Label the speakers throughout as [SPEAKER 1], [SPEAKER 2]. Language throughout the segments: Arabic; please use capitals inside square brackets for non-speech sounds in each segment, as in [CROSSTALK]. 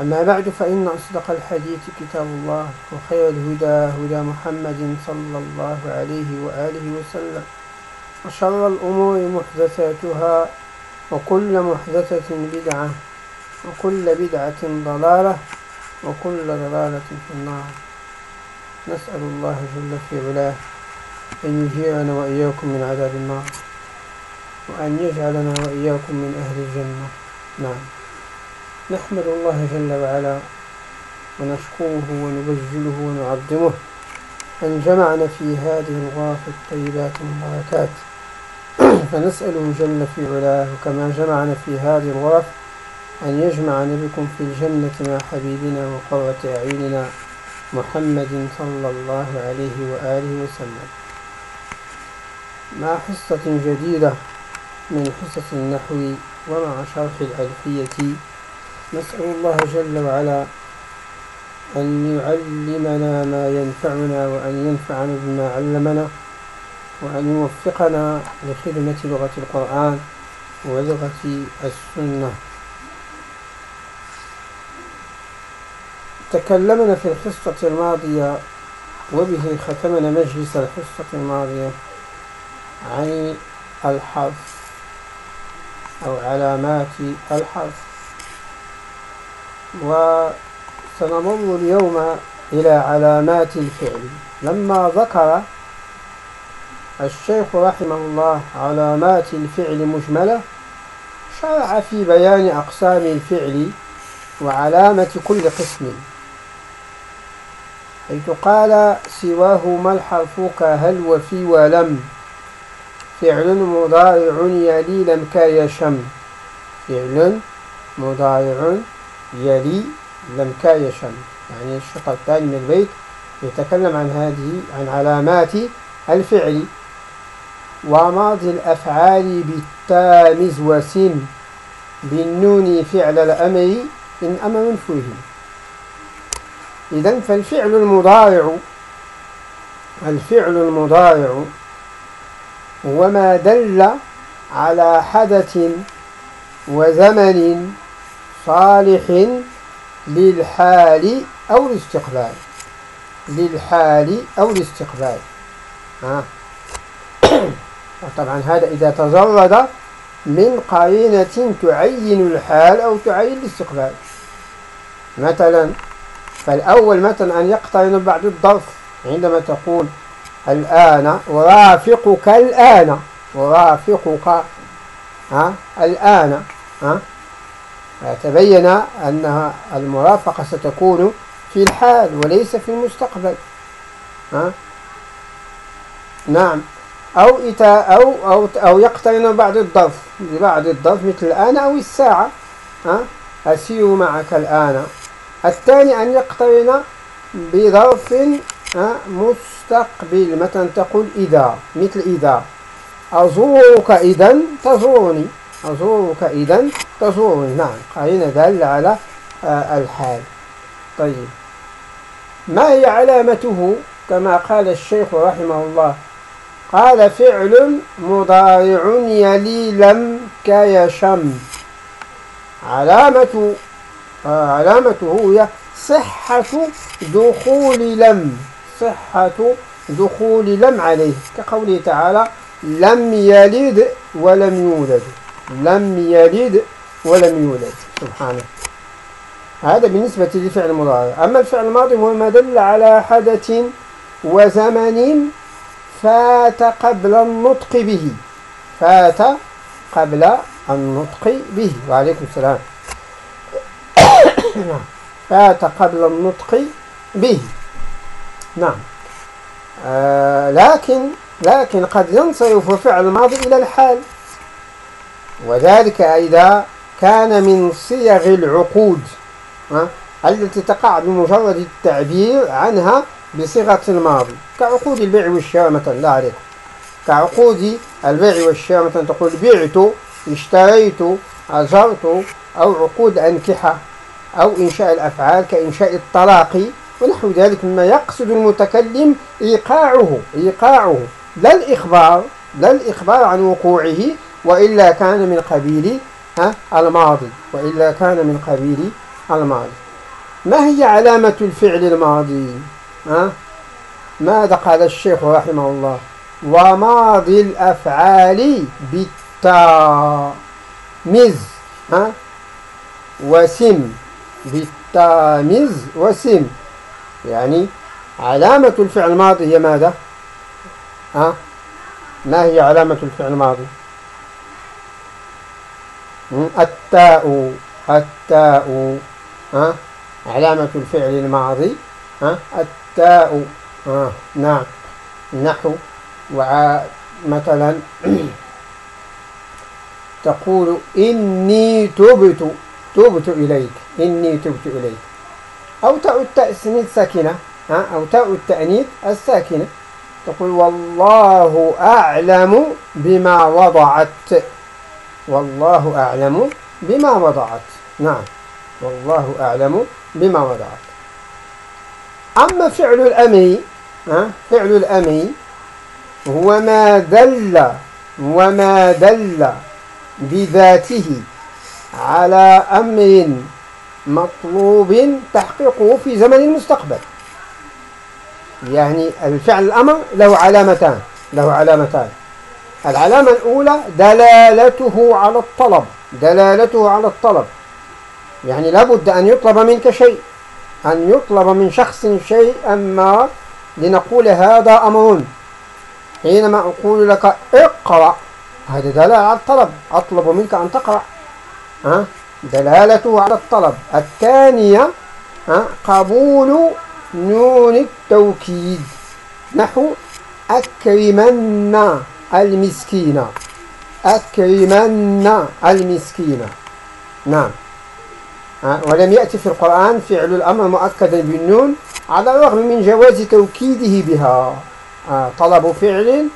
[SPEAKER 1] أما بعد فإن أصدق الحديث كتاب الله وخير الهدى هدى محمد صلى الله عليه وآله وسلم وشر الأمور محدثاتها وكل محدثة بدعة وكل بدعة ضلالة وكل ضلالة في النار. نسأل الله جل في علاه أن يجيرنا وإياكم من عذاب النار وأن يجعلنا وإياكم من أهل الجنة. نعم. نحمد الله جل وعلا ونشكره ونبجله ونعظمه أن جمعنا في هذه الغرف الطيبات المباركات. [CLEARS THROAT] فنسأله جل في علاه كما جمعنا في هذه الغرف أن يجمعنا بكم في الجنة مع حبيبنا وقرة أعيننا محمد صلى الله عليه وآله وسلم. مع حصة جديدة من حصص النحو ومع شرح الألفية نسأل الله جل وعلا أن يعلمنا ما ينفعنا وأن ينفعنا بما علمنا وأن يوفقنا لخدمة لغة القرآن ولغة السنة. تكلمنا في الحصة الماضية وبه ختمنا مجلس الحصة الماضية عن الحرف أو علامات الحرف وسنمر اليوم إلى علامات الفعل. لما ذكر الشيخ رحمه الله علامات الفعل مجملة شرع في بيان أقسام الفعل وعلامة كل قسم. حيث قال سواه ما الحرف كهل وفي ولم. فعل مضارع يلي لم كيشم. فعل مضارع يلي لم كايشم يعني الشق الثاني من البيت يتكلم عن هذه عن علامات الفعل وماضي الأفعال بالتامز وسن. بالنون فعل الأمر إن أمر فهم إذا فالفعل المضارع الفعل المضارع هو ما دل على حدث وزمن صالح للحال أو الاستقبال. للحال أو الاستقبال. ها؟ [COUGHS] وطبعا هذا إذا تجرد من قرينة تعين الحال أو تعين الاستقبال. مثلا فالأول مثلا أن يقترن بعد الظرف عندما تقول الآن ورافقك الآن. ورافقك ها؟ الآن ها؟ تبين أنها المرافقة ستكون في الحال وليس في المستقبل. ها؟ نعم. أو إتا أو أو أو يقترن بعد الظرف ببعد الظرف مثل الآن أو الساعة. ها؟ أسير معك الآن. الثاني أن يقترن بظرف مستقبل. مثلا تقول إذا؟ مثل إذا. أزورك إذا؟ تزورني. أزورك إذا تزورني نعم قرينة دالة على آه، الحال؟ طيب. ما هي علامته؟ كما قال الشيخ رحمه الله. قال فعل مضارع يلي لم كيشم. علامة آه علامته هي صحة دخول لم صحة دخول لم عليه. كقوله تعالى لم يلد ولم يولد. لم يلد ولم يولد. سبحانه. هذا بالنسبة للفعل المضارع أما الفعل الماضي هو ما دل على حدث وزمن فات قبل النطق به. فات قبل النطق به. وعليكم السلام. [COUGHS] نعم. فات قبل النطق به. نعم. آه لكن لكن قد ينصرف فعل الماضي إلى الحال. وذلك إذا كان من صيغ العقود التي تقع بمجرد التعبير عنها بصيغة الماضي. كعقود البيع والشراء مثلا لا عليك. كعقود البيع والشراء مثلا تقول بعت اشتريت أجرت أو عقود أنكحة أو إنشاء الأفعال كإنشاء الطلاق ونحو ذلك مما يقصد المتكلم إيقاعه إيقاعه. لا الإخبار لا الإخبار عن وقوعه وإلا كان من قبيل الماضي. وإلا كان من قبيل الماضي. ما هي علامة الفعل الماضي؟ ماذا قال الشيخ رحمه الله؟ وماضي الأفعال بالتاء. مز وسم. بالتامز وسم. يعني علامة الفعل الماضي هي ماذا؟ ها؟ ما هي علامة الفعل الماضي؟ التاء التاء ها؟ علامة الفعل الماضي ها؟ التاء ها؟ نعم. نحو مثلا [CLEARS THROAT] تقول إني تبت تبت إليك إني تبت إليك. أو تاء التأنيث ساكنة أو تاء التأنيث الساكنة. تقول والله أعلم بما وضعت. والله أعلم بما وضعت. نعم. والله أعلم بما وضعت. أما فعل الأمر فعل الأمر هو ما دل وما دل بذاته على أمر مطلوب تحقيقه في زمن المستقبل. يعني الفعل الأمر له علامتان له علامتان. العلامة الأولى دلالته على الطلب دلالته على الطلب. يعني لابد أن يطلب منك شيء أن يطلب من شخص شيء أما لنقول هذا أمر. حينما أقول لك اقرأ هذا دلالة على الطلب أطلب منك أن تقرأ. ها؟ دلالته على الطلب. الثانية ها؟ قبول نون التوكيد. نحو أكرمن. المسكين أكرمن المسكين نعم. ولم يأتي في القرآن فعل الأمر مؤكدا بالنون على الرغم من جواز توكيده بها. طلب فعل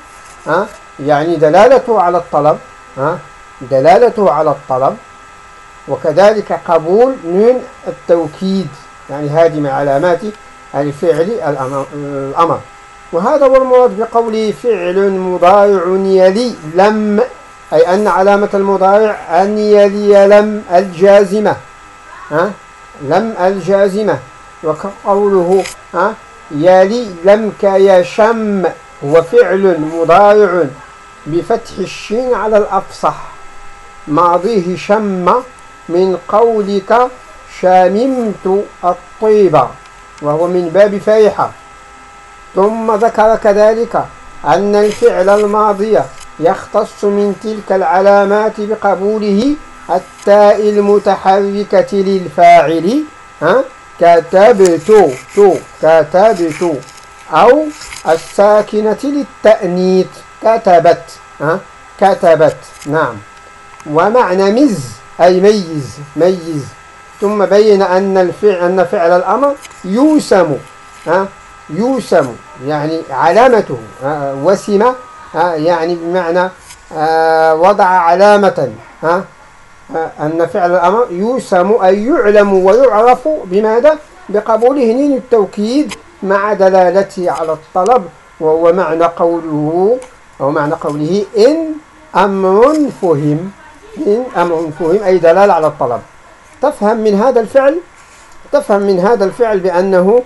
[SPEAKER 1] يعني دلالته على الطلب دلالته على الطلب وكذلك قبول نون التوكيد يعني هذه من علامات الفعل الأمر. وهذا هو المراد بقوله فعل مضارع يلي لم أي أن علامة المضارع أن يلي لم الجازمة. ها؟ لم الجازمة. وكقوله ها؟ يلي لم كيشم هو فعل مضارع بفتح الشين على الأفصح. ماضيه شم من قولك شاممت الطيبة وهو من باب فيحة ثم ذكر كذلك أن الفعل الماضي يختص من تلك العلامات بقبوله التاء المتحركة للفاعل ها؟ كتبت تو كتبت أو الساكنة للتأنيث كتبت ها؟ كتبت نعم. ومعنى مز أي ميز ميز. ثم بين أن الفعل أن فعل الأمر يوسم ها؟ يوسم يعني علامته وسم يعني بمعنى وضع علامة أن فعل الأمر يوسم أي يعلم ويعرف بماذا؟ بقبوله نين التوكيد مع دلالته على الطلب وهو معنى قوله أو معنى قوله إن أمر فهم إن أمر فهم أي دلالة على الطلب تفهم من هذا الفعل تفهم من هذا الفعل بأنه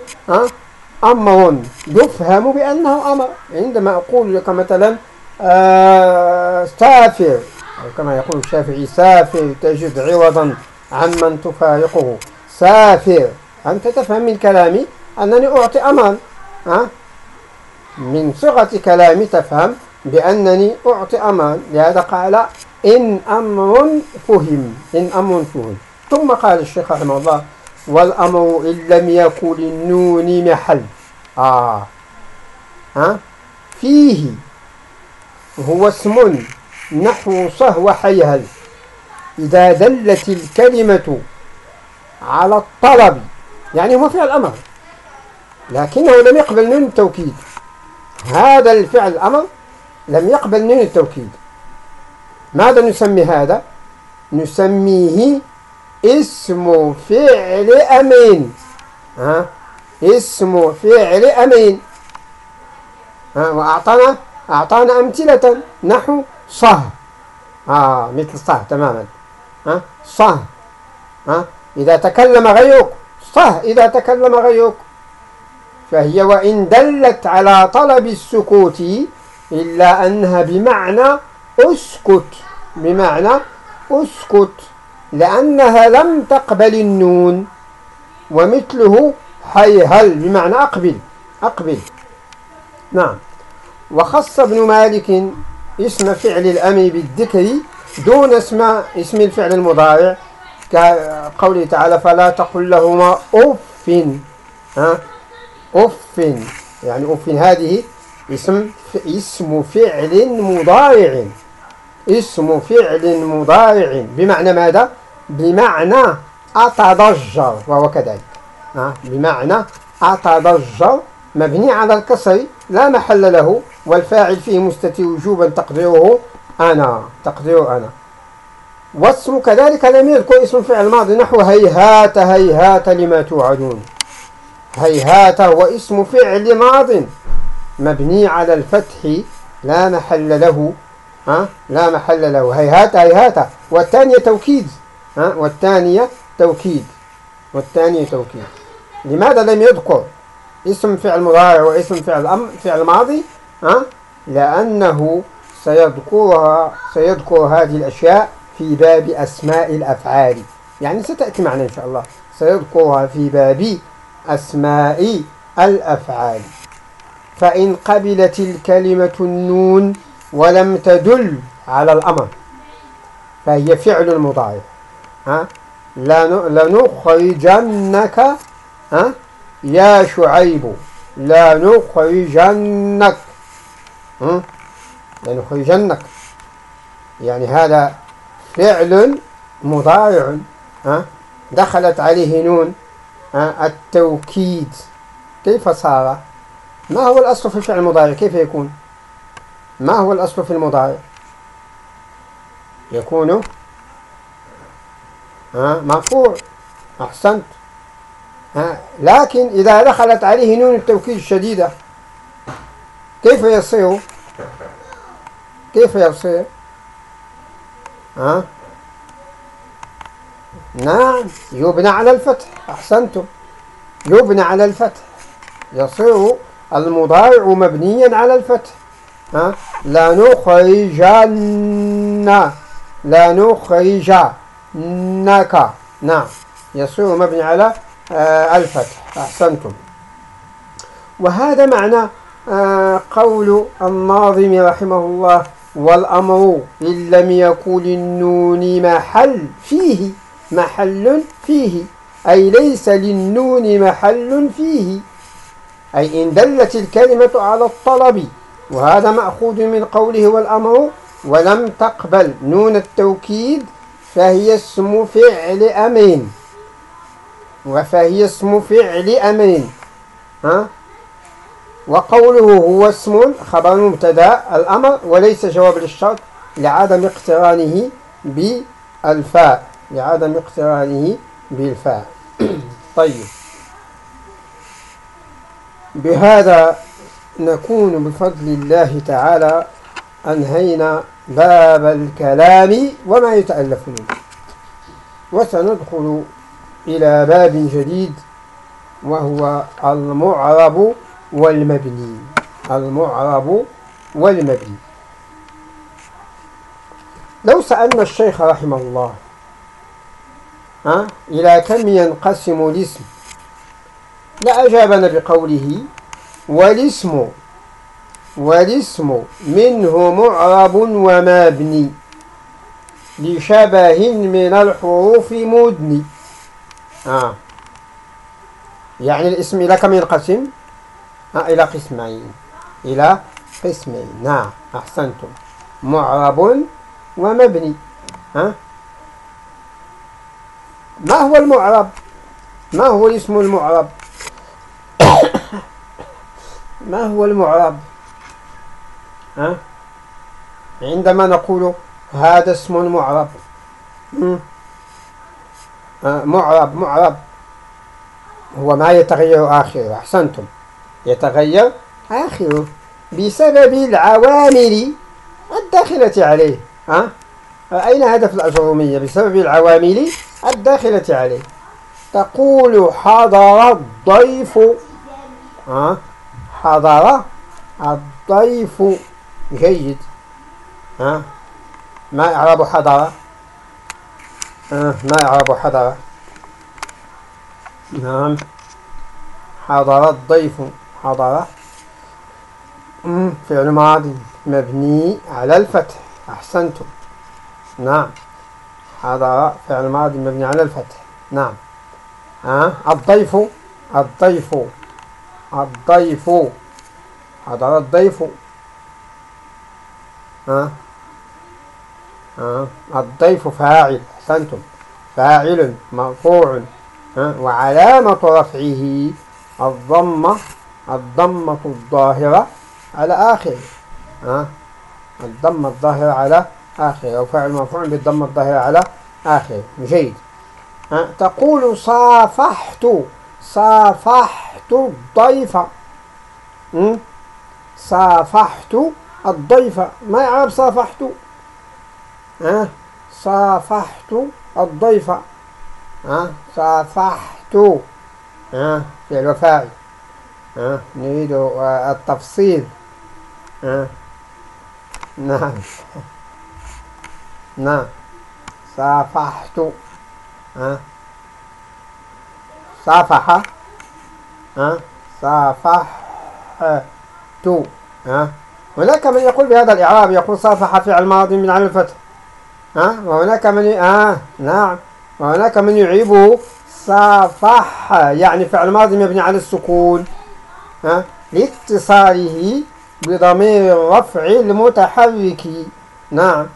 [SPEAKER 1] أمر يفهم بأنه أمر. عندما أقول لك مثلا آه سافر أو كما يقول الشافعي سافر تجد عوضا عمن تفارقه. سافر. أنت تفهم من كلامي؟ أنني أعطي أمرا. ها؟ من صيغة كلامي تفهم بأنني أعطي أمان لهذا قال إن أمر فهم. إن أمر فهم. ثم قال الشيخ رحمه الله والأمر إن لم يكن للنون محل. آه. ها؟ فيه. هو اسم نحو صه وحيهل إذا دلت الكلمة على الطلب يعني هو فعل أمر لكنه لم يقبل نون التوكيد. هذا الفعل الأمر لم يقبل نون التوكيد. ماذا نسمي هذا؟ نسميه اسم فعل أمين. ها؟ اسم فعل أمين. ها؟ وأعطانا أعطانا أمثلة. نحو صه آه مثل صه تماما. ها؟ صه ها؟ إذا تكلم غيرك صه إذا تكلم غيرك فهي وإن دلت على طلب السكوت إلا أنها بمعنى أسكت. بمعنى أسكت. لأنها لم تقبل النون ومثله حيهل بمعنى أقبل أقبل. نعم. وخص ابن مالك اسم فعل الأمر بالذكر دون اسم اسم الفعل المضارع كقوله تعالى فلا تقل لهما أف ها؟ أف. يعني أف. هذه اسم اسم فعل مضارع. اسم فعل مضارع. بمعنى ماذا؟ بمعنى أتضجر وهو كذلك. بمعنى أتضجر مبني على الكسر لا محل له والفاعل فيه مستتر وجوبا تقديره أنا تقدير أنا. واسم كذلك لم يذكر اسم فعل ماضي نحو هيهات هيهات لما توعدون. هيهات هو اسم فعل ماض مبني على الفتح لا محل له ها؟ لا محل له. هيهات هيهات. والثانية توكيد. ها؟ والثانية توكيد. والثانية توكيد. لماذا لم يذكر اسم فعل مضارع واسم فعل أم فعل ماضي؟ ها؟ لأنه سيذكرها سيذكر هذه الأشياء في باب أسماء الأفعال. يعني ستأتي معنا إن شاء الله. سيذكرها في باب أسماء الأفعال. فإن قبلت الكلمة النون ولم تدل على الأمر فهي فعل مضارع. لنخرجنك ها؟ يا شعيب لنخرجنك لنخرجنك. يعني هذا فعل مضارع ها؟ دخلت عليه نون التوكيد. كيف صار؟ ما هو الأصل في الفعل المضارع كيف يكون؟ ما هو الأصل في المضارع؟ يكون مرفوع أحسنت. لكن إذا دخلت عليه نون التوكيد الشديدة كيف يصير؟ كيف يصير؟ ها؟ نعم يبنى على الفتح. أحسنتم. يبنى على الفتح. يصير المضارع مبنيا على الفتح. ها؟ لا نخرجن. نخرجنك نعم. يصير مبني على آه الفتح. أحسنتم. وهذا معنى آه قول الناظم رحمه الله والأمر إن لم يكن النون محل فيه محل فيه. أي ليس للنون محل فيه. أي إن دلت الكلمة على الطلب وهذا مأخوذ من قوله والأمر ولم تقبل نون التوكيد فهي اسم فعل أمين. وفهي اسم فعل أمين. ها؟ وقوله هو اسم خبر مبتدا الأمر وليس جواب للشرط لعدم اقترانه بالفاء. لعدم اقترانه بالفاء. [CLEARS THROAT] طيب. بهذا نكون بفضل الله تعالى أنهينا باب الكلام وما يتألف منه. وسندخل إلى باب جديد وهو المعرب والمبني. المعرب والمبني. لو سألنا الشيخ رحمه الله ها إلى كم ينقسم الاسم؟ لأجابنا بقوله والاسم والاسم منه معرب ومبني لشبه من الحروف مدني. آه. يعني الاسم إلى كم ينقسم آه إلى قسمين. إلى قسمين. نعم أحسنتم. معرب ومبني. ها آه. ما هو المعرب؟ ما هو الاسم المعرب؟ [COUGHS] ما هو المعرب؟ عندما نقول هذا اسم معرب. معرب معرب. هو ما يتغير آخره. أحسنتم. يتغير آخره. بسبب العوامل الداخلة عليه. ها؟ أين هدف الأجرومية بسبب العوامل الداخلة عليه. تقول حضر الضيف. ها؟ حضر الضيف. جيد. ها؟ ما إعراب حضر ما إعراب حضر نعم. حضر الضيف. حضر فعل ماضي. مبني على الفتح. أحسنتم نعم. حضر فعل ماضي مبني على الفتح. نعم. ها. الضيف. الضيف. الضيف. حضر الضيف. ها؟ آه. الضيف فاعل أحسنتم. فاعل مرفوع وعلامة رفعه الضمة الضمة الظاهرة على آخره الضمة الظاهرة على آخره أو فاعل مرفوع بالضمة الظاهرة على آخره. جيد. تقول صافحت صافحت الضيف. صافحت الضيف ما يعرف صافحت ها؟ صافحت الضيف. ها؟ صافحت. ها؟ فعل وفاعل ها؟ نريد التفصيل. ها؟ نعم. [LAUGHS] نعم. صافحت. ها؟ صافح. ها؟ صافحت. ها؟ هناك من يقول بهذا الإعراب يقول صافح فعل ماضي من على الفتح. ها؟ وهناك من آه نعم. وهناك من يعيبه صافح يعني فعل ماضي مبني على السكون. ها؟ لاتصاله بضمير الرفع المتحرك. نعم.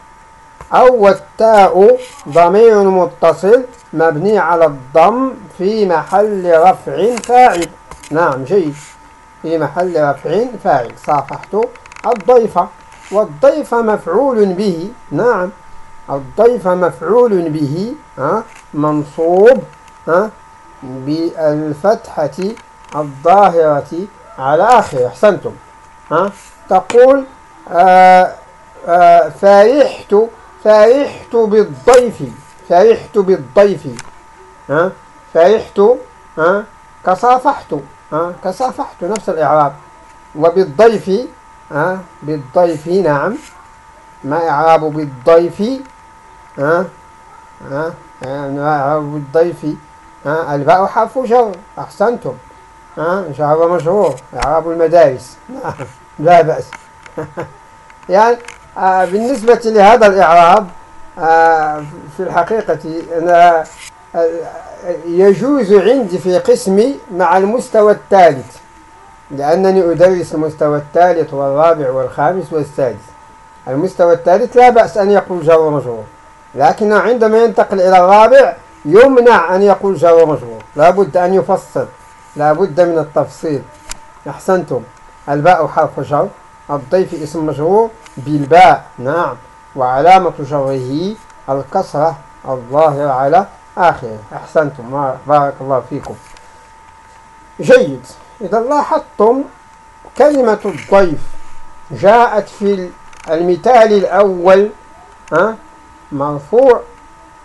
[SPEAKER 1] أو التاء ضمير متصل مبني على الضم في محل رفع فاعل. نعم جيد. في محل رفع فاعل. صافحت. الضيف والضيف مفعول به نعم الضيف مفعول به منصوب بالفتحة الظاهرة على آخر أحسنتم تقول آآ آآ فرحت فرحت بالضيف فرحت بالضيف فرحت كصافحت كصافحت نفس الإعراب وبالضيف ها؟ بالضيف نعم. ما إعراب بالضيف ها؟ ها؟ يعني بالضيف ها؟ الباء حرف جر أحسنتم ها؟ شهر مشهور. إعراب المدارس نعم. [LAUGHS] لا بأس. [LAUGHS] يعني آه بالنسبة لهذا الإعراب آه في الحقيقة أنا آه يجوز عندي في قسمي مع المستوى الثالث. لأنني أدرس المستوى الثالث والرابع والخامس والسادس. المستوى الثالث لا بأس أن يقول جر ومجرور لكن عندما ينتقل إلى الرابع يمنع أن يقول جر ومجرور. لا بد أن يفصل لا بد من التفصيل. أحسنتم. الباء حرف جر الضيف اسم مجرور بالباء نعم. وعلامة جره الكسرة الظاهرة على آخره. أحسنتم. بارك الله فيكم. جيد. إذا لاحظتم كلمة الضيف جاءت في المثال الأول مرفوع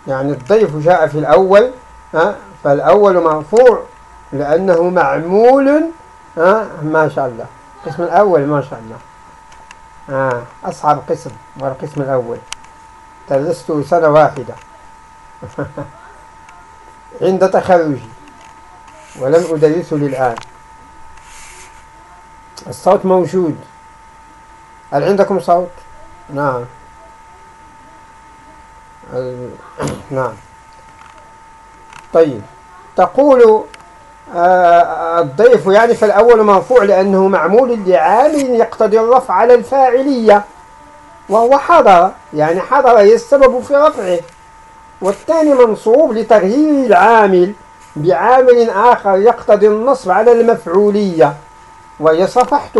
[SPEAKER 1] يعني الضيف جاء في الأول فالأول مرفوع لأنه معمول ما شاء الله. القسم الأول ما شاء الله. أصعب قسم والقسم الأول. درست سنة واحدة. [LAUGHS] عند تخرجي. ولم أدرسه للآن. الصوت موجود. هل عندكم صوت؟ نعم. [CLEARS THROAT] نعم. طيب. تقول آه، الضيف يعني فالأول مرفوع لأنه معمول لعامل يقتضي الرفع على الفاعلية وهو حضر. يعني حضر هي السبب في رفعه. والثاني منصوب لتغيير العامل بعامل آخر يقتضي النصب على المفعولية. وهي صفحت.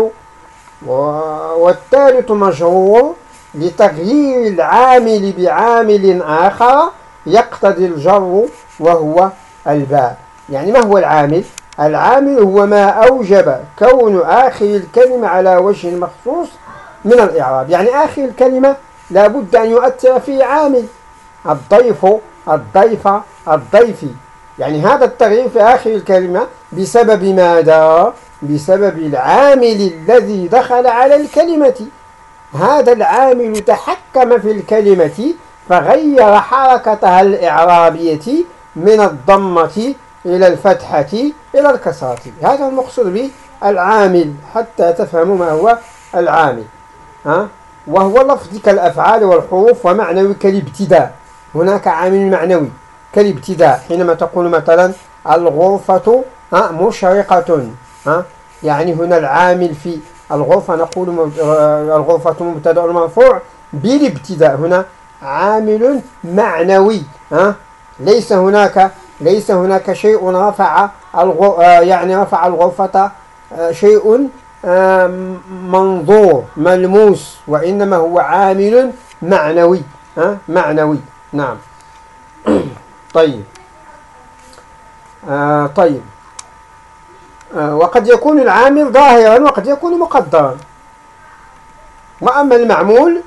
[SPEAKER 1] والثالث مجرور لتغيير العامل بعامل آخر يقتضي الجر وهو الباء. يعني ما هو العامل؟ العامل هو ما أوجب كون آخر الكلمة على وجه مخصوص من الإعراب. يعني آخر الكلمة لابد أن يؤثر فيه عامل. الضيف الضيفة الضيفي يعني هذا التغيير في آخر الكلمة بسبب ماذا؟ بسبب العامل الذي دخل على الكلمة هذا العامل تحكم في الكلمة فغير حركتها الإعرابية من الضمة إلى الفتحة إلى الكسرة هذا المقصود بالعامل حتى تفهموا ما هو العامل ها؟ وهو لفظ كالأفعال والحروف ومعنوي كالابتداء هناك عامل معنوي كالابتداء حينما تقول مثلا الغرفة مشرقة ها؟ يعني هنا العامل في الغرفة نقول الغرفة مبتدأ مرفوع بالابتداء. هنا عامل معنوي ها؟ ليس هناك ليس هناك شيء رفع يعني رفع الغرفة شيء منظور ملموس وإنما هو عامل معنوي ها؟ معنوي. نعم. [CLEARS THROAT] طيب. آه طيب. آه وقد يكون العامل ظاهرا وقد يكون مقدرا. وأما المعمول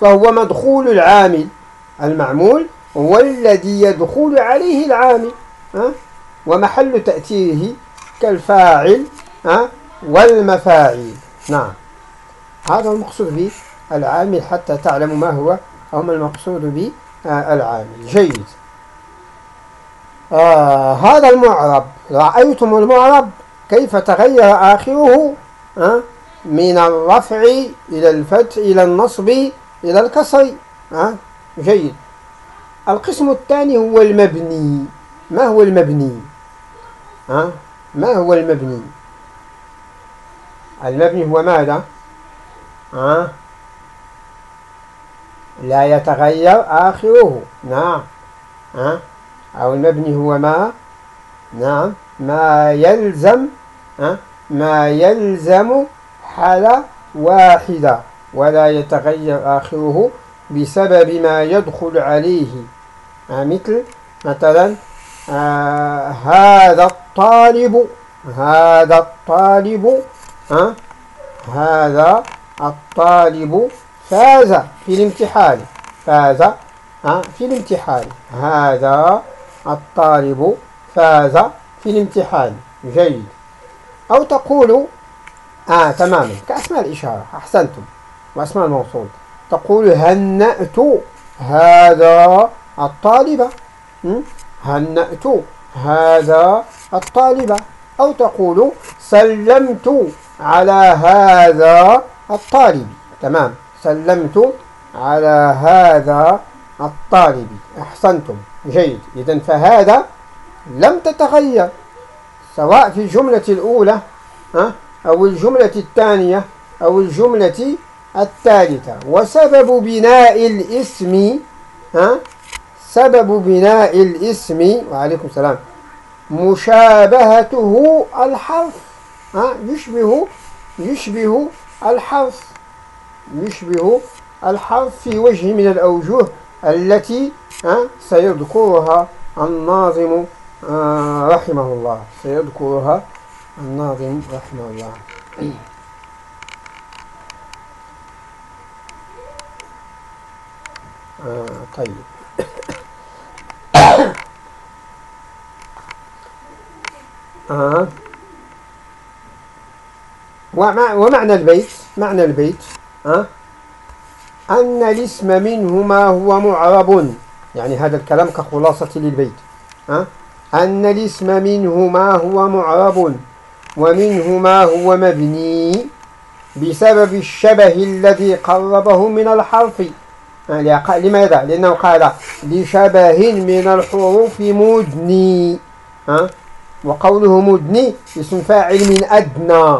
[SPEAKER 1] فهو مدخول العامل. المعمول هو الذي يدخل عليه العامل؟ ومحل تأثيره كالفاعل ها؟ والمفاعيل. نعم. هذا المقصود بالعامل حتى تعلموا ما هو أو ما المقصود بالعامل. جيد. آه هذا المعرب. رأيتم المعرب؟ كيف تغير آخره من الرفع إلى الفتح إلى النصب إلى الكسر جيد. القسم الثاني هو المبني. ما هو المبني؟ ما هو المبني؟ المبني هو ماذا؟ لا يتغير آخره. نعم. أو المبني هو ما؟ نعم. ما يلزم ما يلزم حالة واحدة ولا يتغير آخره بسبب ما يدخل عليه. مثل مثلا آه هذا الطالب هذا الطالب آه هذا الطالب فاز في الامتحان فاز آه في الامتحان. هذا الطالب فاز في الامتحان. جيد. أو تقول آه تماما كأسماء الإشارة أحسنتم. وأسماء الموصول. تقول هنأت هذا الطالب؟ هنأت هذا الطالب؟ أو تقول سلمت على هذا الطالب. تمام. سلمت على هذا الطالب. أحسنتم. جيد. إذا فهذا لم تتغير. سواء في الجملة الأولى أو الجملة الثانية أو الجملة الثالثة. وسبب بناء الاسم سبب بناء الاسم وعليكم السلام مشابهته الحرف يشبه يشبه الحرف يشبه الحرف في وجه من الأوجه التي سيذكرها الناظم رحمه الله سيذكرها الناظم رحمه الله [COUGHS] آه طيب. [COUGHS] آه. ومعنى البيت معنى البيت آه. أن الاسم منهما هو معرب. يعني هذا الكلام كخلاصة للبيت أه؟ أن الاسم منه ما هو معرب ومنه ما هو مبني بسبب الشبه الذي قربه من الحرف لماذا؟ لأنه قال لشبه من الحروف مدني ها؟ وقوله مدني اسم فاعل من أدنى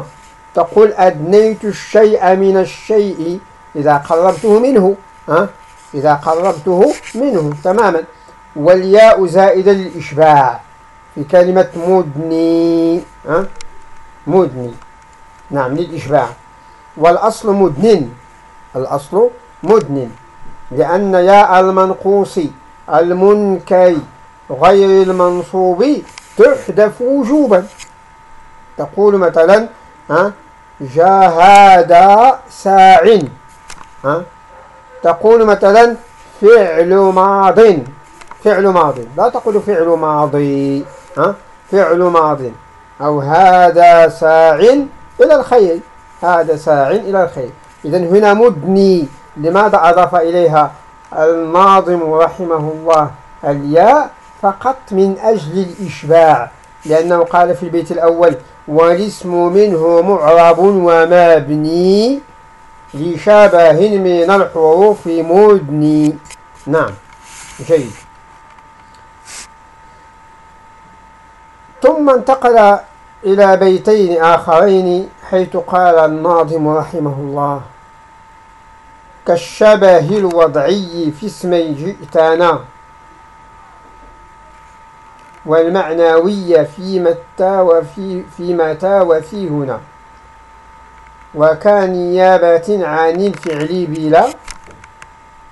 [SPEAKER 1] تقول أدنيت الشيء من الشيء إذا قربته منه ها؟ إذا قربته منه تماما والياء زائدة للإشباع. في كلمة مدني ها؟ مدني. نعم للإشباع. والأصل مدن الأصل مدن لأن ياء المنقوص المنكر غير المنصوب تحذف وجوبا. تقول مثلا ها؟ جاهد ساع ها؟ تقول مثلا فعل ماض. فعل ماض. لا تقول فعل ماضي. ها؟ فعل ماض. أو هذا ساع إلى الخير. هذا ساع إلى الخير. إذا هنا مدني لماذا أضاف إليها الناظم رحمه الله الياء فقط من أجل الإشباع لأنه قال في البيت الأول والاسم منه معرب ومبني لشبه من الحروف مدني نعم. جيد. ثم انتقل إلى بيتين آخرين حيث قال الناظم رحمه الله كالشبه الوضعي في اسمي جئتانا والمعنوية في متى وفي في متى وفي هنا. وكان نيابة عن الفعل بلا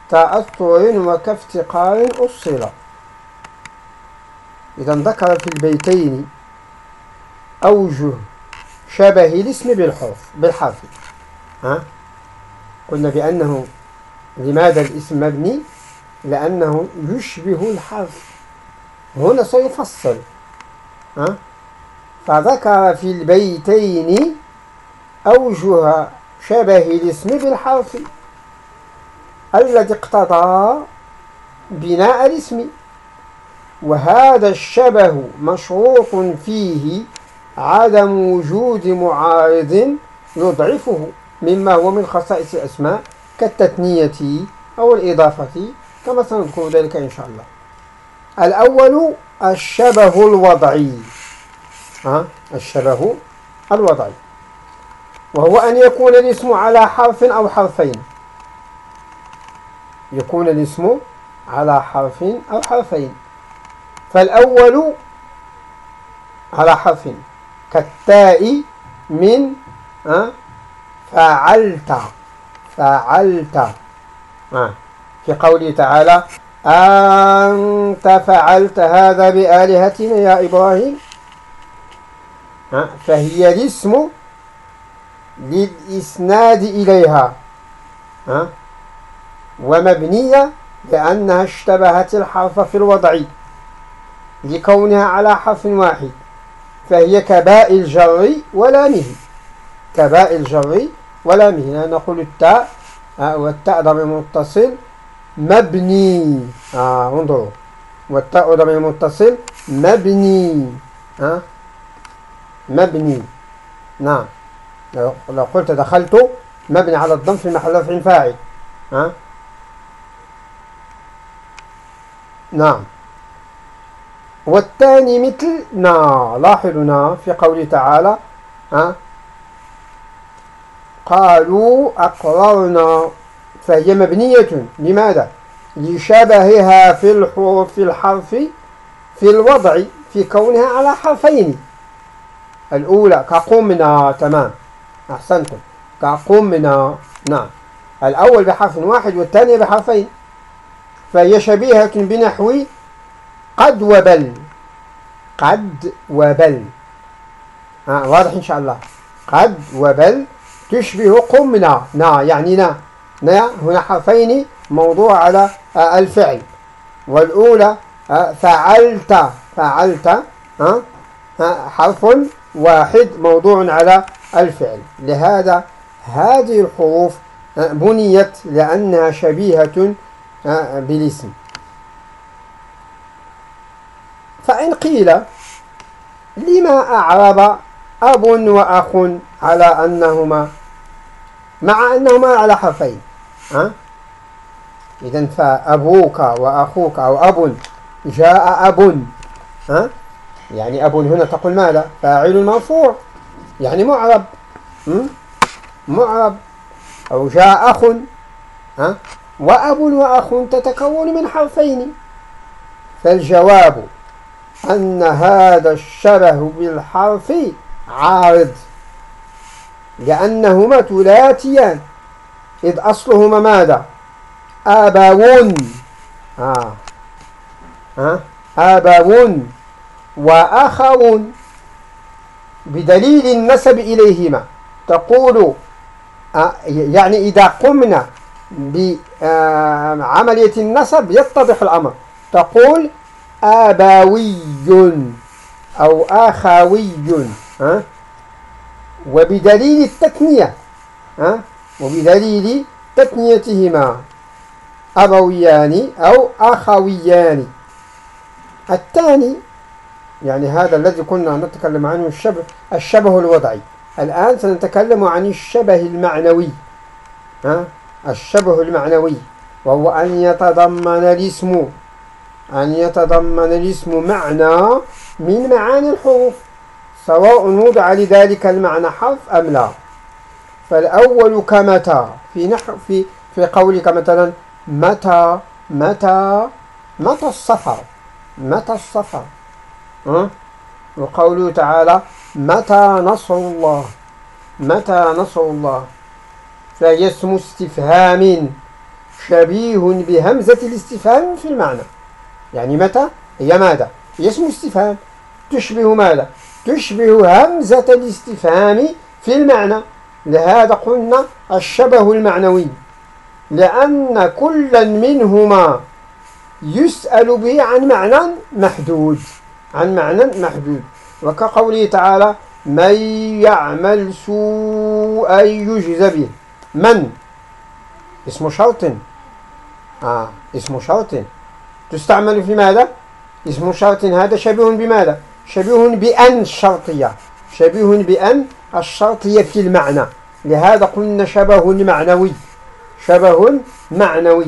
[SPEAKER 1] تأثر وكافتقار أصل. إذا ذكر في البيتين أوجه شبه الاسم بالحرف بالحرف. ها؟ قلنا بأنه لماذا الاسم مبني؟ لأنه يشبه الحرف. هنا سيفصل. ها؟ فذكر في البيتين أوجه شبه الاسم بالحرف الذي اقتضى بناء الاسم. وهذا الشبه مشروط فيه عدم وجود معارض يضعفه مما هو من خصائص الأسماء كالتثنية أو الإضافة كما سنذكر ذلك إن شاء الله. الأول الشبه الوضعي. ها؟ الشبه الوضعي. وهو أن يكون الاسم على حرف أو حرفين. يكون الاسم على حرف أو حرفين. فالأول على حرف كالتاء من فعلت فعلت في قوله تعالى أنت فعلت هذا بآلهتنا يا إبراهيم فهي الاسم للإسناد إليها ومبنية لأنها اشتبهت الحرف في الوضع. لكونها على حرف واحد فهي كباء الجر ولامه كباء الجر ولامه نقول التاء والتاء ضمير متصل مبني. آه انظروا. والتاء ضمير متصل مبني. آه مبني. نعم. لو قلت دخلت مبني على الضم في محل رفع فاعل. ها نعم. والثاني مثل نا. لاحظوا نا في قوله تعالى ها؟ قالوا أقررنا فهي مبنية لماذا؟ لشبهها في الحروف في الحرف في الوضع في كونها على حرفين. الأولى كقمنا تمام. أحسنتم. كقمنا نعم. الأول بحرف واحد والثاني بحرفين. فهي شبيهة بنحو قد وبل. قد وبل. آه واضح إن شاء الله. قد وبل تشبه قمنا. نا يعني نا. نا هنا حرفين موضوع على آه الفعل. والأولى آه فعلت. فعلت آه حرف واحد موضوع على الفعل. لهذا هذه الحروف آه، بنيت لأنها شبيهة آه، بالاسم. فإن قيل لما أعرب أب وأخ على أنهما؟ مع أنهما على حرفين ها؟ إذا فأبوك وأخوك أو أب جاء أب ها؟ يعني أب هنا تقول ماذا؟ فاعل مرفوع يعني معرب معرب. أو جاء أخ ها؟ وأب وأخ تتكون من حرفين فالجواب أن هذا الشبه بالحرف عارض لأنهما ثلاثيان إذ أصلهما ماذا؟ آباون آه. آه. آباون وآخرون. بدليل النسب إليهما. تقول آه يعني إذا قمنا بعملية النسب يتضح الأمر. تقول آباوي أو آخاوي ها؟ وبدليل التثنية ها؟ وبدليل تثنيتهما أبويان أو أخويان الثاني يعني هذا الذي كنا نتكلم عنه الشبه الشبه الوضعي. الآن سنتكلم عن الشبه المعنوي ها؟ الشبه المعنوي وهو أن يتضمن الاسم. أن يتضمن الاسم معنى من معاني الحروف سواء وضع لذلك المعنى حرف أم لا. فالأول كمتى؟ في نحو في في قولك مثلا متى متى متى السفر متى السفر؟ وقوله تعالى متى نصر الله؟ متى نصر الله؟ فهي اسم استفهام شبيه بهمزة الاستفهام في المعنى. يعني متى؟ هي ماذا؟ هي اسم استفهام تشبه ماذا؟ تشبه همزة الاستفهام في المعنى. لهذا قلنا الشبه المعنوي. لأن كلا منهما يسأل به عن معنى محدود. عن معنى محدود. وكقوله تعالى من يعمل سوءا يجز به من؟ اسم شرط. آه اسم شرط. تستعمل في ماذا؟ اسم شرط. هذا شبيه بماذا؟ شبيه بأن الشرطية شبيه بأن الشرطية في المعنى. لهذا قلنا شبه معنوي. شبه معنوي.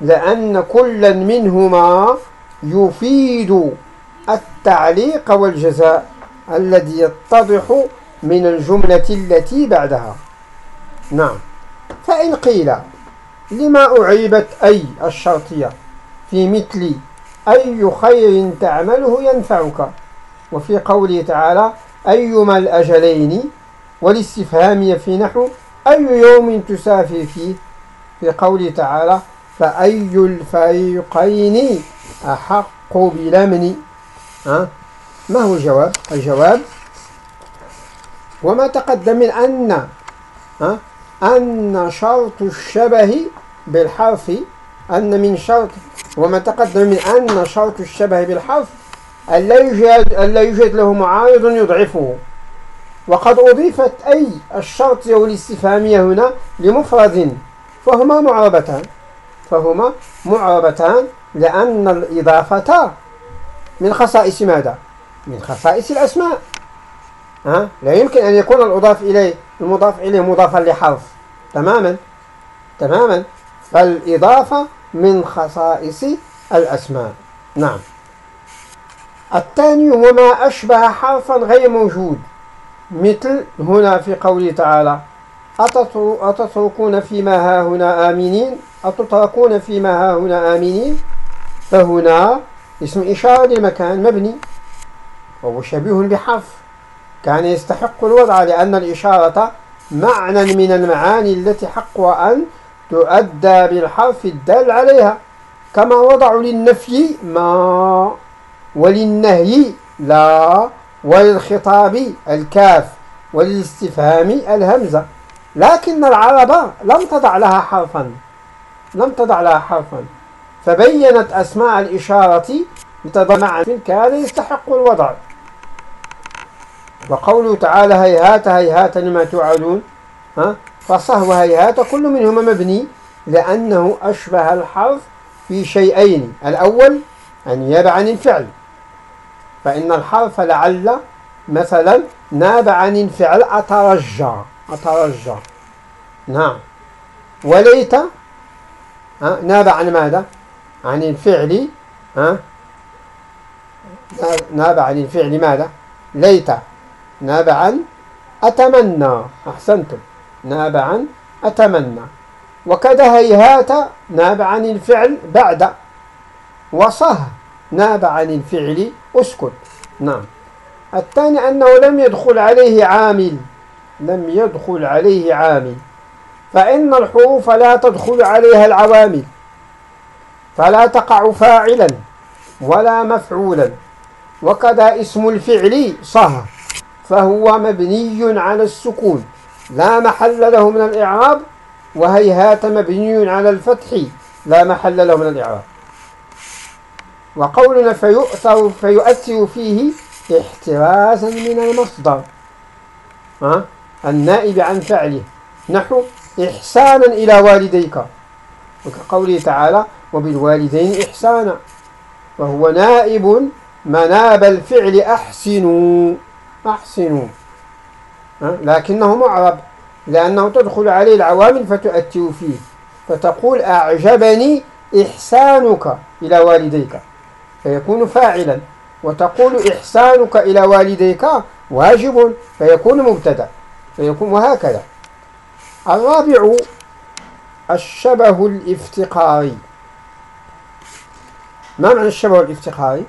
[SPEAKER 1] لأن كلا منهما يفيد التعليق والجزاء الذي يتضح من الجملة التي بعدها. نعم. فإن قيل لما أعيبت أي الشرطية؟ في مثل أي خير تعمله ينفعك. وفي قوله تعالى أيما الأجلين والاستفهامية في نحو أي يوم تسافر فيه؟ في قوله تعالى فأي الفريقين أحق بلمن؟ ها؟ ما هو الجواب؟ الجواب وما تقدم من أن ها؟ أن شرط الشبه بالحرف أن من شرط وما تقدم من أن شرط الشبه بالحرف ألا يوجد, ألا يوجد له معارض يضعفه. وقد أضيفت أي الشرط الاستفهامية هنا لمفرد فهما معربتان. فهما معربتان لأن الإضافة من خصائص ماذا؟ من خصائص الأسماء. ها؟ لا يمكن أن يكون الأضاف إليه المضاف إليه مضافا لحرف. تماما؟ تماما. فالإضافة من خصائص الأسماء. نعم. الثاني وما أشبه حرفا غير موجود مثل هنا في قوله تعالى أتتركون فيما ها هنا آمنين؟ أتتركون فيما ها هنا آمنين؟ فهنا اسم إشارة لمكان مبني وهو شبيه بحرف. كان يستحق الوضع لأن الإشارة معنى من المعاني التي حق أن تؤدى بالحرف الدال عليها. كما وضعوا للنفي ما وللنهي لا وللخطاب الكاف وللاستفهام الهمزة. لكن العرب لم تضع لها حرفا لم تضع لها حرفا. فبينت أسماء الإشارة لتضمع كان يستحق الوضع. وقوله تعالى هيهات هيهات لما توعدون ها؟ فصهو هيهات كل منهما مبني لأنه أشبه الحرف في شيئين. الأول أن يناب عن الفعل. فإن الحرف لعل مثلا ناب عن الفعل أترجى. أترجى. نعم. وليت نابع عن ماذا؟ عن الفعل ها؟ نابع عن الفعل ماذا؟ ليت. نابع عن أتمنى. أحسنتم. نابع عن أتمنى. وكذا هيهات نابع عن الفعل بعد. وصه نابع عن الفعل أسكت. نعم. الثاني أنه لم يدخل عليه عامل. لم يدخل عليه عامل. فإن الحروف لا تدخل عليها العوامل. فلا تقع فاعلا ولا مفعولا. وكذا اسم الفعل صه. فهو مبني على السكون. لا محل له من الإعراب وهيهات مبني على الفتح لا محل له من الإعراب. وقولنا فيؤثر فيؤثر فيه احترازا من المصدر النائب عن فعله. نحو إحسانا إلى والديك. وكقوله تعالى وبالوالدين إحسانا. وهو نائب مناب الفعل أحسنوا. أحسنوا. لكنه معرب لأنه تدخل عليه العوامل فتؤثر فيه. فتقول أعجبني إحسانك إلى والديك. فيكون فاعلا. وتقول إحسانك إلى والديك واجب فيكون مبتدأ. فيكون وهكذا. الرابع الشبه الافتقاري. ما معنى الشبه الافتقاري؟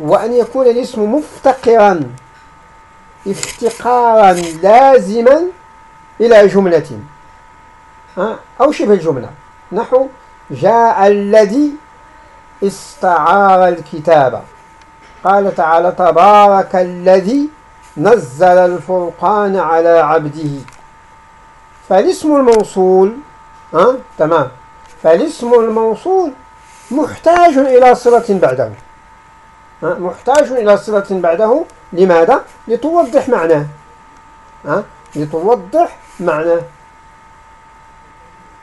[SPEAKER 1] وأن يكون الاسم مفتقرا. افتقارا لازما إلى جملة. أو شبه الجملة. نحو جاء الذي استعار الكتاب. قال تعالى تبارك الذي نزل الفرقان على عبده. فالاسم الموصول ها؟ تمام. فالاسم الموصول محتاج إلى صلة بعده. محتاج إلى صلة بعده لماذا؟ لتوضح معناه. ها؟ لتوضح معناه.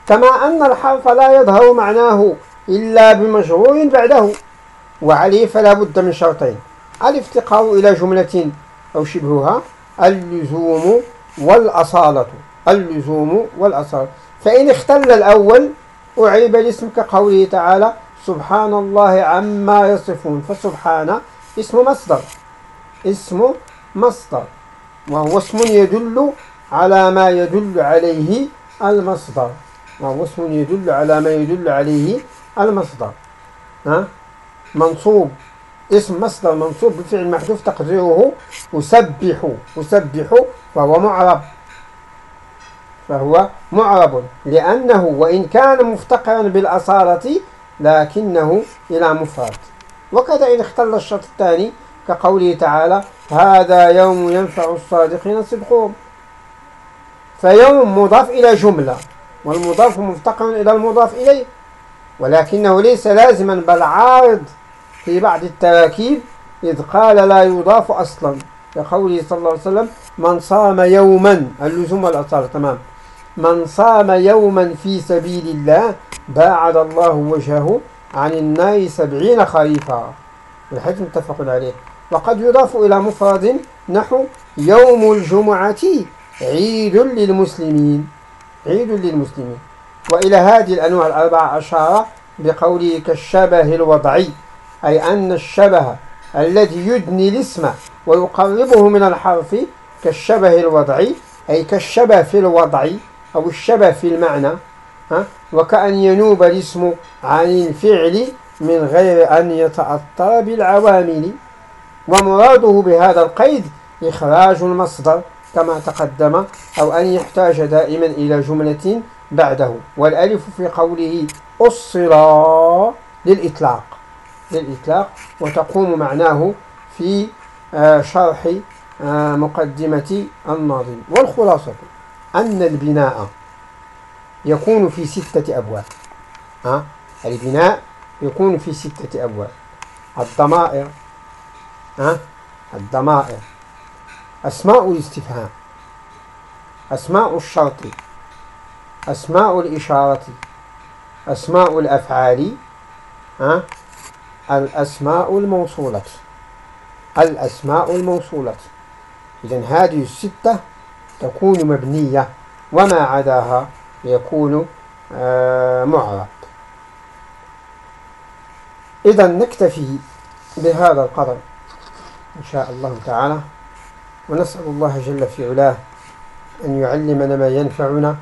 [SPEAKER 1] كما أن الحرف لا يظهر معناه إلا بمجرور بعده. وعليه فلا بد من شرطين. الافتقار إلى جملة أو شبهها اللزوم والأصالة. اللزوم والأصالة. فإن اختل الأول أعيب الاسم كقوله تعالى سبحان الله عما يصفون. فسبحان اسم مصدر. اسم مصدر وهو اسم يدل على ما يدل عليه المصدر. وهو اسم يدل على ما يدل عليه المصدر. ها؟ منصوب اسم مصدر منصوب بفعل محذوف تقديره أسبح أسبح فهو معرب. فهو معرب لأنه وإن كان مفتقرا بالأصالة لكنه إلى مفرد. وكذا إن اختل الشرط الثاني كقوله تعالى هذا يوم ينفع الصادقين صدقهم. فيوم مضاف إلى جملة والمضاف مفتقر إلى المضاف إليه ولكنه ليس لازما بل عارض في بعض التراكيب إذ قال لا يضاف أصلا. كقوله صلى الله عليه وسلم من صام يوما اللزوم والأصالة تمام. من صام يوما في سبيل الله باعد الله وجهه عن النار سبعين خريفا. الحديث متفق عليه. وقد يضاف إلى مفرد نحو يوم الجمعة عيد للمسلمين. عيد للمسلمين. وإلى هذه الأنواع الأربعة أشار بقوله كالشبه الوضعي أي أن الشبه الذي يدني الاسم ويقربه من الحرف كالشبه الوضعي أي كالشبه في الوضع أو الشبه في المعنى ها؟ وكأن ينوب الاسم عن الفعل من غير أن يتأثر بالعوامل. ومراده بهذا القيد إخراج المصدر كما تقدم أو أن يحتاج دائما إلى جملة بعده والألف في قوله أصلا للإطلاق للإطلاق وتقوم معناه في آه، شرح آه، مقدمة الناظم. والخلاصة أن البناء يكون في ستة أبواب ها البناء يكون في ستة أبواب الضمائر الضمائر أسماء الاستفهام. أسماء الشرط. أسماء الإشارة. أسماء الأفعال. الأسماء الموصولة. الأسماء الموصولة. إذا هذه الستة تكون مبنية وما عداها يكون آه، معرب. إذا نكتفي بهذا القدر. إن شاء الله تعالى. ونسأل الله جل في علاه أن يعلمنا ما ينفعنا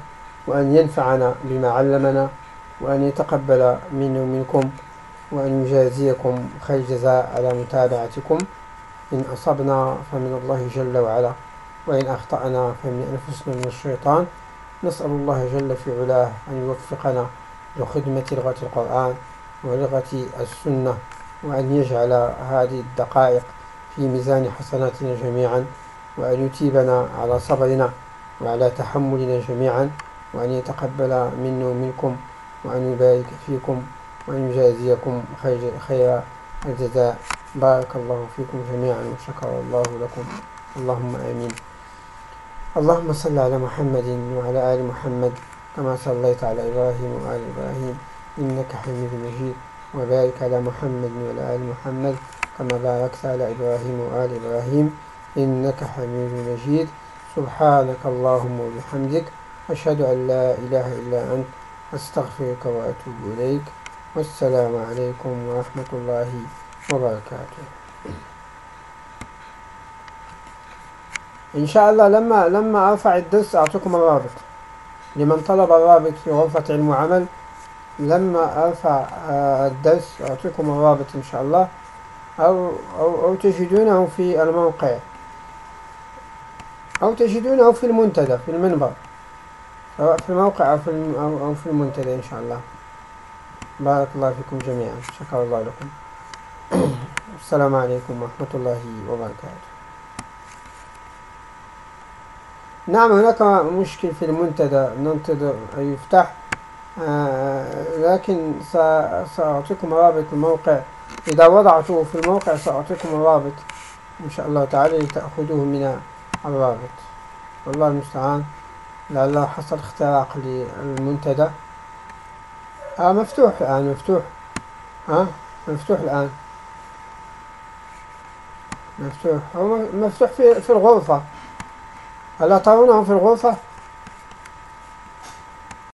[SPEAKER 1] وأن ينفعنا بما علمنا وأن يتقبل مني ومنكم وأن يجازيكم خير الجزاء على متابعتكم. إن أصبنا فمن الله جل وعلا وإن أخطأنا فمن أنفسنا من الشيطان. نسأل الله جل في علاه أن يوفقنا لخدمة لغة القرآن ولغة السنة وأن يجعل هذه الدقائق في ميزان حسناتنا جميعا وأن يتيبنا على صبرنا وعلى تحملنا جميعا وأن يتقبل منا ومنكم وأن يبارك فيكم وأن يجازيكم خير, الجزاء. بارك الله فيكم جميعا وشكر الله لكم. اللهم آمين. اللهم صل على محمد وعلى آل محمد كما صليت على إبراهيم وآل إبراهيم إنك حميد مجيد. وبارك على محمد وعلى آل محمد كما باركت على إبراهيم وآل إبراهيم إنك حميد مجيد. سبحانك اللهم وبحمدك أشهد أن لا إله إلا أنت أستغفرك وأتوب إليك. والسلام عليكم ورحمة الله وبركاته. إن شاء الله لما لما أرفع الدرس أعطيكم الرابط. لمن طلب الرابط في غرفة علم وعمل لما أرفع آه، الدرس أعطيكم الرابط إن شاء الله. أو, أو, أو تجدونه في الموقع. أو تجدونه في المنتدى في المنبر. سواء في الموقع أو في أو في المنتدى إن شاء الله. بارك الله فيكم جميعا. شكر الله لكم. [COUGHS] السلام عليكم ورحمة الله وبركاته. نعم هناك مشكل في المنتدى. ننتظر أن يفتح. آه لكن سأعطيكم رابط الموقع. إذا وضعته في الموقع سأعطيكم الرابط. إن شاء الله تعالى لتأخذوه من الرابط. والله المستعان. لعل حصل اختراق للمنتدى. آه مفتوح الآن مفتوح. آه مفتوح الآن. مفتوح. هو مفتوح في في الغرفة. ألا ترونه في الغرفة؟